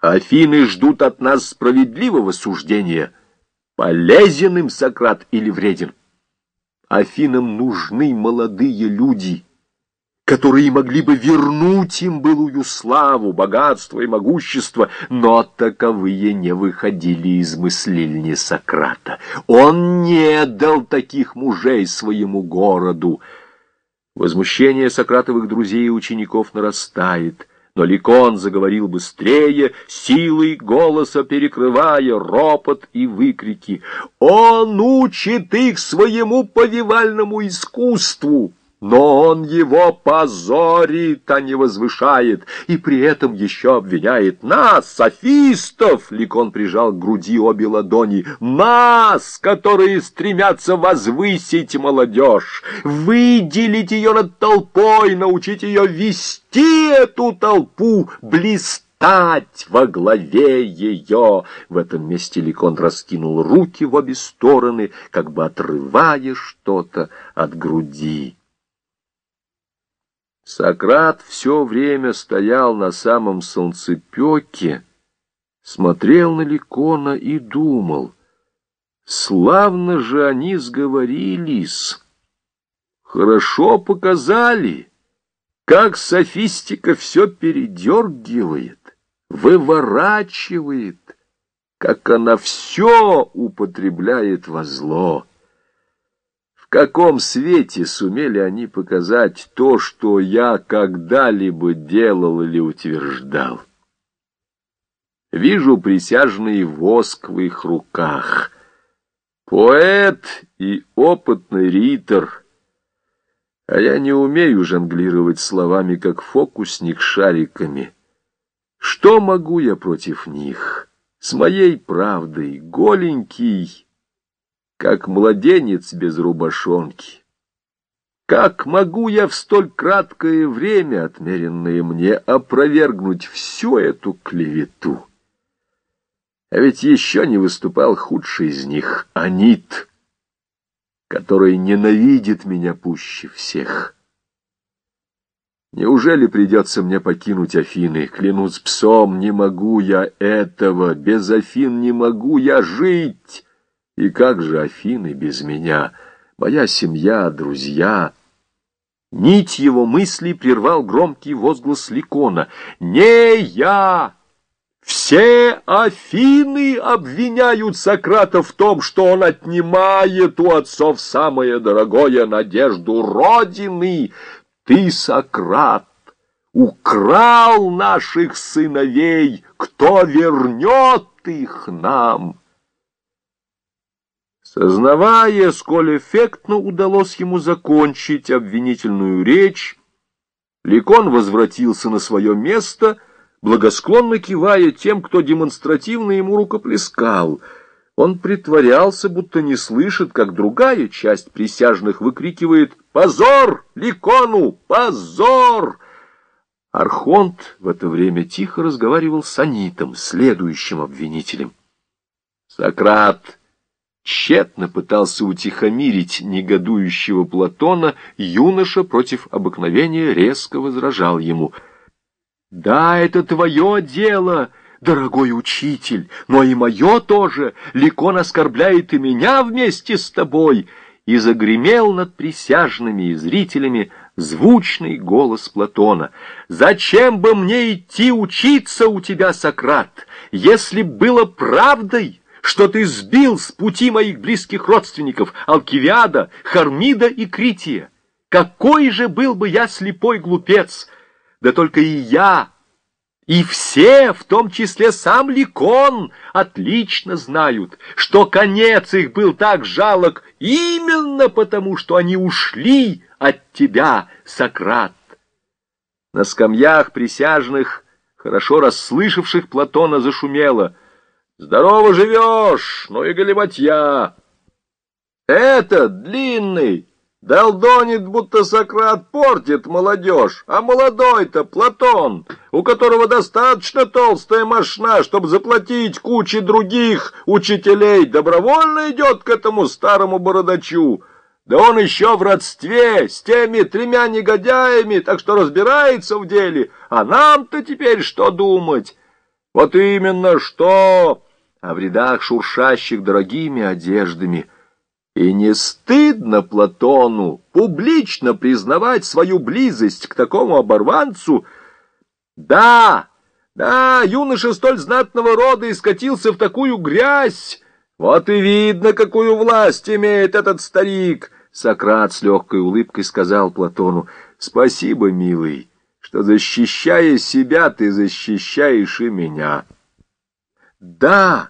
Афины ждут от нас справедливого суждения, полезен им Сократ или вреден. Афинам нужны молодые люди, которые могли бы вернуть им былую славу, богатство и могущество, но таковые не выходили из мыслильни Сократа. Он не дал таких мужей своему городу. Возмущение Сократовых друзей и учеников нарастает. Но Ликон заговорил быстрее, силой голоса перекрывая ропот и выкрики. «Он учит их своему повивальному искусству!» Но он его позорит, а не возвышает, и при этом еще обвиняет нас, софистов, Ликон прижал к груди обе ладони, нас, которые стремятся возвысить молодежь, выделить ее над толпой, научить ее вести эту толпу, блистать во главе ее. В этом месте Ликон раскинул руки в обе стороны, как бы отрывая что-то от груди. Сократ все время стоял на самом солнцепеке, смотрел на Ликона и думал, славно же они сговорились, хорошо показали, как софистика все передергивает, выворачивает, как она все употребляет во зло каком свете сумели они показать то, что я когда-либо делал или утверждал. Вижу присяжный воск в их руках. Поэт и опытный ритор. А я не умею жонглировать словами, как фокусник шариками. Что могу я против них? С моей правдой, голенький как младенец без рубашонки. Как могу я в столь краткое время, отмеренное мне, опровергнуть всю эту клевету? А ведь еще не выступал худший из них, Анит, который ненавидит меня пуще всех. Неужели придется мне покинуть Афины? Клянусь псом, не могу я этого, без Афин не могу я жить». И как же Афины без меня, моя семья, друзья? Нить его мыслей прервал громкий возглас Ликона. «Не я!» Все Афины обвиняют Сократа в том, что он отнимает у отцов самое дорогое надежду Родины. Ты, Сократ, украл наших сыновей, кто вернет их нам? Сознавая, сколь эффектно удалось ему закончить обвинительную речь, Ликон возвратился на свое место, благосклонно кивая тем, кто демонстративно ему рукоплескал. Он притворялся, будто не слышит, как другая часть присяжных выкрикивает «Позор! Ликону! Позор!» Архонт в это время тихо разговаривал с Анитом, следующим обвинителем. Сократ тщетно пытался утихомирить негодующего Платона, юноша против обыкновения резко возражал ему. «Да, это твое дело!» дорогой учитель, но и мое тоже. Ликон оскорбляет и меня вместе с тобой. И загремел над присяжными и зрителями звучный голос Платона. Зачем бы мне идти учиться у тебя, Сократ, если было правдой? Что ты сбил с пути моих близких родственников Алкивиада, Хармида и Крития. Какой же был бы я слепой глупец! Да только и я, и все, в том числе сам Ликон, отлично знают, что конец их был так жалок именно потому, что они ушли от тебя, Сократ. На скамьях присяжных, хорошо расслышавших Платона, зашумело — Здорово живешь, ну и галиматья. Этот длинный долдонит, будто Сократ портит молодежь, а молодой-то Платон, у которого достаточно толстая мошна, чтобы заплатить куче других учителей, добровольно идет к этому старому бородачу. Да он еще в родстве с теми тремя негодяями, так что разбирается в деле. А нам-то теперь что думать? Вот именно что! А в рядах шуршащих дорогими одеждами. И не стыдно Платону публично признавать свою близость к такому оборванцу? Да, да, юноша столь знатного рода и скатился в такую грязь. Вот и видно, какую власть имеет этот старик. Сократ с легкой улыбкой сказал Платону, «Спасибо, милый, что, защищая себя, ты защищаешь и меня». «Да!» —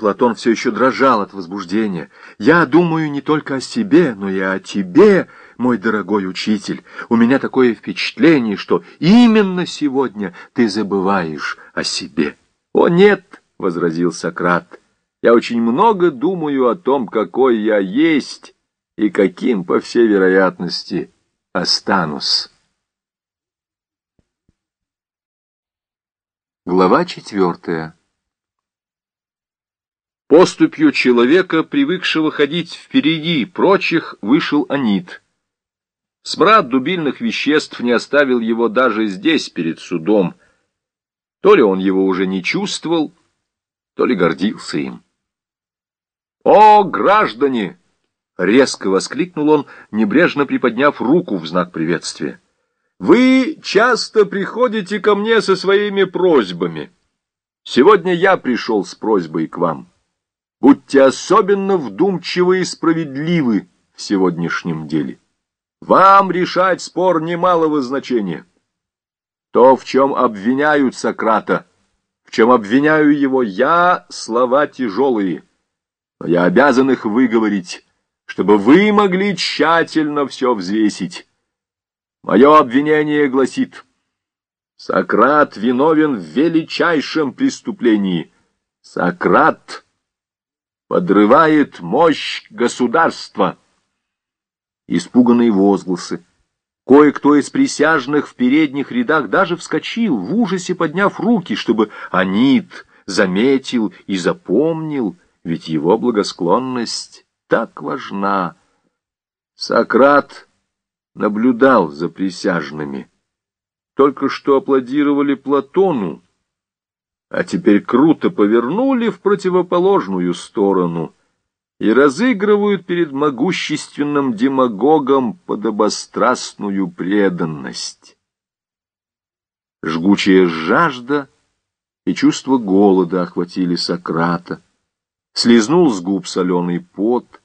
Платон все еще дрожал от возбуждения. «Я думаю не только о себе, но и о тебе, мой дорогой учитель. У меня такое впечатление, что именно сегодня ты забываешь о себе». «О, нет!» — возразил Сократ. «Я очень много думаю о том, какой я есть» и каким, по всей вероятности, останусь. Глава четвертая Поступью человека, привыкшего ходить впереди прочих, вышел Анит. Смрад дубильных веществ не оставил его даже здесь, перед судом. То ли он его уже не чувствовал, то ли гордился им. «О, граждане!» Резко воскликнул он, небрежно приподняв руку в знак приветствия. «Вы часто приходите ко мне со своими просьбами. Сегодня я пришел с просьбой к вам. Будьте особенно вдумчивы и справедливы в сегодняшнем деле. Вам решать спор немалого значения. То, в чем обвиняют Сократа, в чем обвиняю его я, слова тяжелые, но я обязан их выговорить» чтобы вы могли тщательно все взвесить. Мое обвинение гласит, Сократ виновен в величайшем преступлении. Сократ подрывает мощь государства. Испуганные возгласы. Кое-кто из присяжных в передних рядах даже вскочил, в ужасе подняв руки, чтобы Анит заметил и запомнил, ведь его благосклонность так важна. Сократ наблюдал за присяжными. Только что аплодировали Платону, а теперь круто повернули в противоположную сторону и разыгрывают перед могущественным демагогом подобострастную преданность. Жгучая жажда и чувство голода охватили Сократа. Слизнул с губ соленый пот,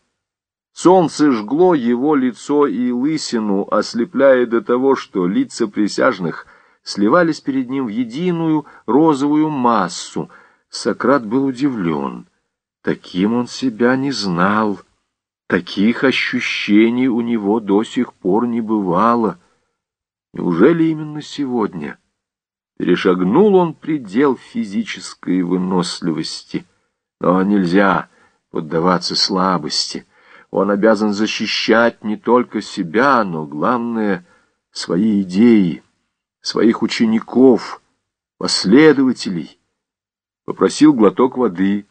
Солнце жгло его лицо и лысину, ослепляя до того, что лица присяжных сливались перед ним в единую розовую массу. Сократ был удивлен. Таким он себя не знал. Таких ощущений у него до сих пор не бывало. Неужели именно сегодня? Перешагнул он предел физической выносливости. Но нельзя поддаваться слабости — он обязан защищать не только себя, но, главное, свои идеи, своих учеников, последователей. Попросил глоток воды.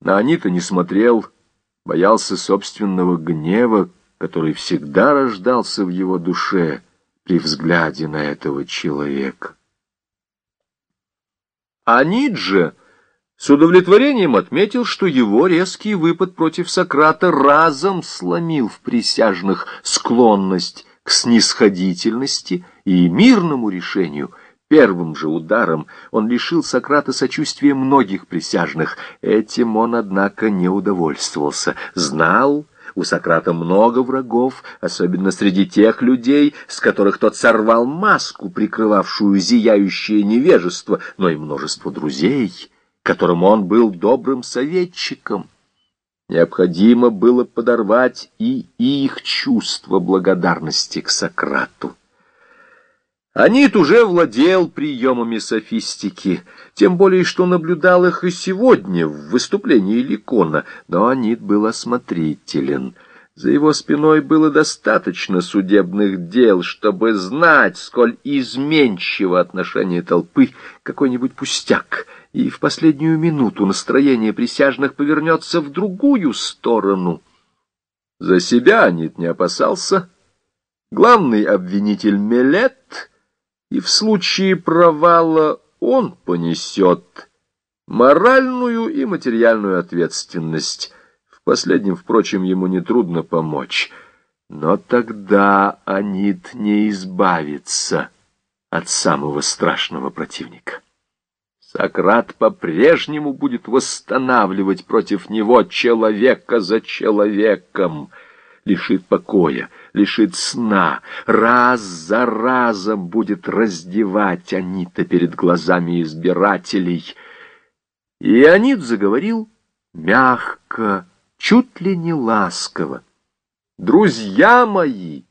На Анита не смотрел, боялся собственного гнева, который всегда рождался в его душе при взгляде на этого человека. Анит же с удовлетворением отметил, что его резкий выпад против Сократа разом сломил в присяжных склонность к снисходительности и мирному решению. Первым же ударом он лишил Сократа сочувствия многих присяжных. Этим он, однако, не удовольствовался. Знал, у Сократа много врагов, особенно среди тех людей, с которых тот сорвал маску, прикрывавшую зияющее невежество, но и множество друзей — которому он был добрым советчиком. Необходимо было подорвать и их чувство благодарности к Сократу. Анит уже владел приемами софистики, тем более, что наблюдал их и сегодня в выступлении Ликона, но Анит был осмотрителен. За его спиной было достаточно судебных дел, чтобы знать, сколь изменчиво отношение толпы какой-нибудь пустяк — и в последнюю минуту настроение присяжных повернется в другую сторону. За себя Анит не опасался. Главный обвинитель Мелет, и в случае провала он понесет моральную и материальную ответственность. В последнем, впрочем, ему нетрудно помочь. Но тогда Анит не избавится от самого страшного противника. Сократ по-прежнему будет восстанавливать против него человека за человеком, лишит покоя, лишит сна, раз за разом будет раздевать Анита перед глазами избирателей. И Анит заговорил мягко, чуть ли не ласково. «Друзья мои!»